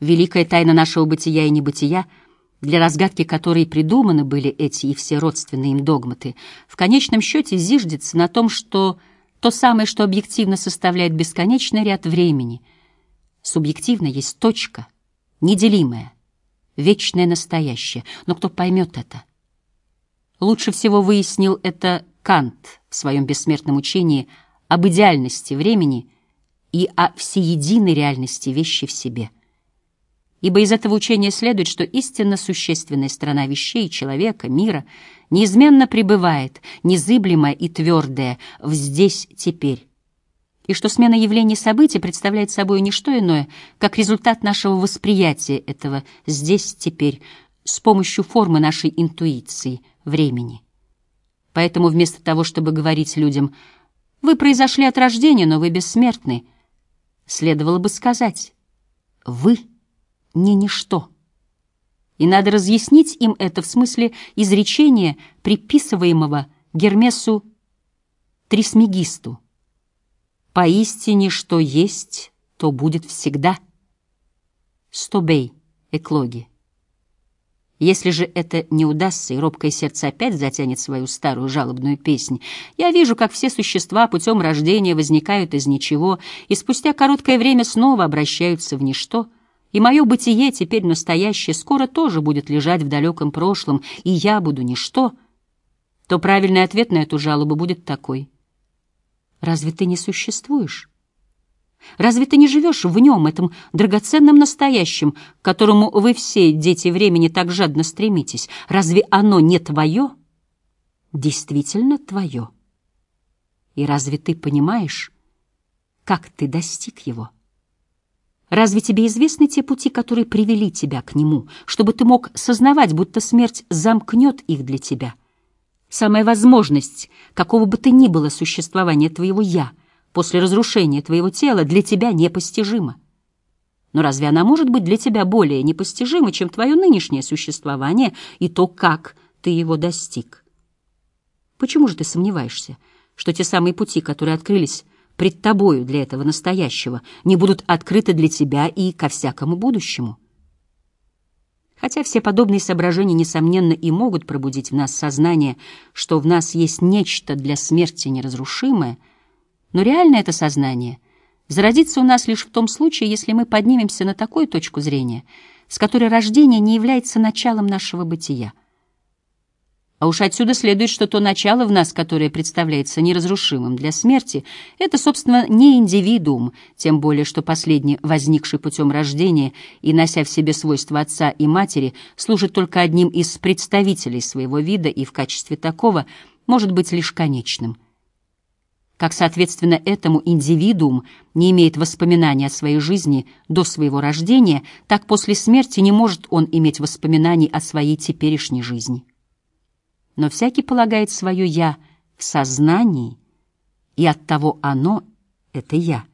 Великая тайна нашего бытия и небытия, для разгадки которой придуманы были эти и все родственные им догматы, в конечном счете зиждется на том, что то самое, что объективно составляет бесконечный ряд времени, субъективно есть точка, неделимая, вечное настоящее. Но кто поймет это? Лучше всего выяснил это Кант в своем бессмертном учении об идеальности времени и о всеединой реальности вещи в себе. Ибо из этого учения следует, что истинно существенная сторона вещей, человека, мира неизменно пребывает, незыблемая и твердая, в здесь, теперь, и что смена явлений событий представляет собой не что иное, как результат нашего восприятия этого здесь, теперь, с помощью формы нашей интуиции, времени. Поэтому вместо того, чтобы говорить людям «Вы произошли от рождения, но вы бессмертны», следовало бы сказать «Вы» не ничто. И надо разъяснить им это в смысле изречения, приписываемого Гермесу Трисмегисту. «Поистине, что есть, то будет всегда». Стобей, эклоги. Если же это не удастся, и робкое сердце опять затянет свою старую жалобную песнь, я вижу, как все существа путем рождения возникают из ничего и спустя короткое время снова обращаются в ничто — и мое бытие, теперь настоящее, скоро тоже будет лежать в далеком прошлом, и я буду ничто, то правильный ответ на эту жалобу будет такой. Разве ты не существуешь? Разве ты не живешь в нем, этом драгоценном настоящем, к которому вы все, дети времени, так жадно стремитесь? Разве оно не твое? Действительно твое. И разве ты понимаешь, как ты достиг его? Разве тебе известны те пути, которые привели тебя к нему, чтобы ты мог сознавать, будто смерть замкнет их для тебя? Самая возможность какого бы ты ни было существования твоего «я» после разрушения твоего тела для тебя непостижима. Но разве она может быть для тебя более непостижима, чем твое нынешнее существование и то, как ты его достиг? Почему же ты сомневаешься, что те самые пути, которые открылись пред тобою для этого настоящего, не будут открыты для тебя и ко всякому будущему. Хотя все подобные соображения, несомненно, и могут пробудить в нас сознание, что в нас есть нечто для смерти неразрушимое, но реально это сознание зародится у нас лишь в том случае, если мы поднимемся на такую точку зрения, с которой рождение не является началом нашего бытия — а уж отсюда следует, что то начало в нас, которое представляется неразрушимым для смерти, это, собственно, не индивидуум, тем более, что последний, возникший путем рождения и нося в себе свойства отца и матери, служит только одним из представителей своего вида и в качестве такого может быть лишь конечным. Как, соответственно, этому индивидуум не имеет воспоминаний о своей жизни до своего рождения, так после смерти не может он иметь воспоминаний о своей теперешней жизни но всякий полагает свое «я» в сознании, и оттого оно — это «я»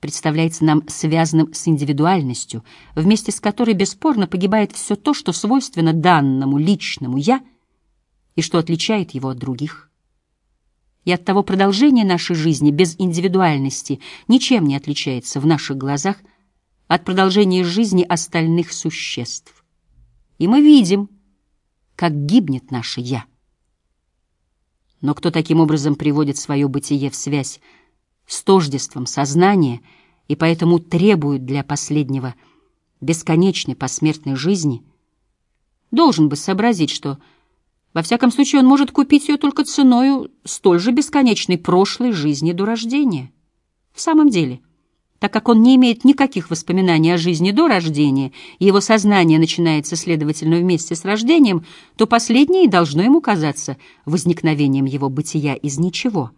представляется нам связанным с индивидуальностью, вместе с которой бесспорно погибает все то, что свойственно данному личному «я» и что отличает его от других. И от того продолжение нашей жизни без индивидуальности ничем не отличается в наших глазах от продолжения жизни остальных существ. И мы видим, как гибнет наше «я». Но кто таким образом приводит свое бытие в связь с тождеством сознания и поэтому требует для последнего бесконечной посмертной жизни, должен бы сообразить, что во всяком случае он может купить ее только ценою столь же бесконечной прошлой жизни до рождения. В самом деле — так как он не имеет никаких воспоминаний о жизни до рождения, и его сознание начинается, следовательно, вместе с рождением, то последнее должно ему казаться возникновением его бытия из ничего.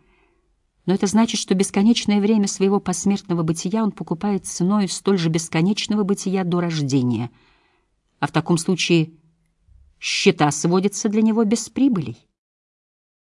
Но это значит, что бесконечное время своего посмертного бытия он покупает ценой столь же бесконечного бытия до рождения. А в таком случае счета сводятся для него без прибылей.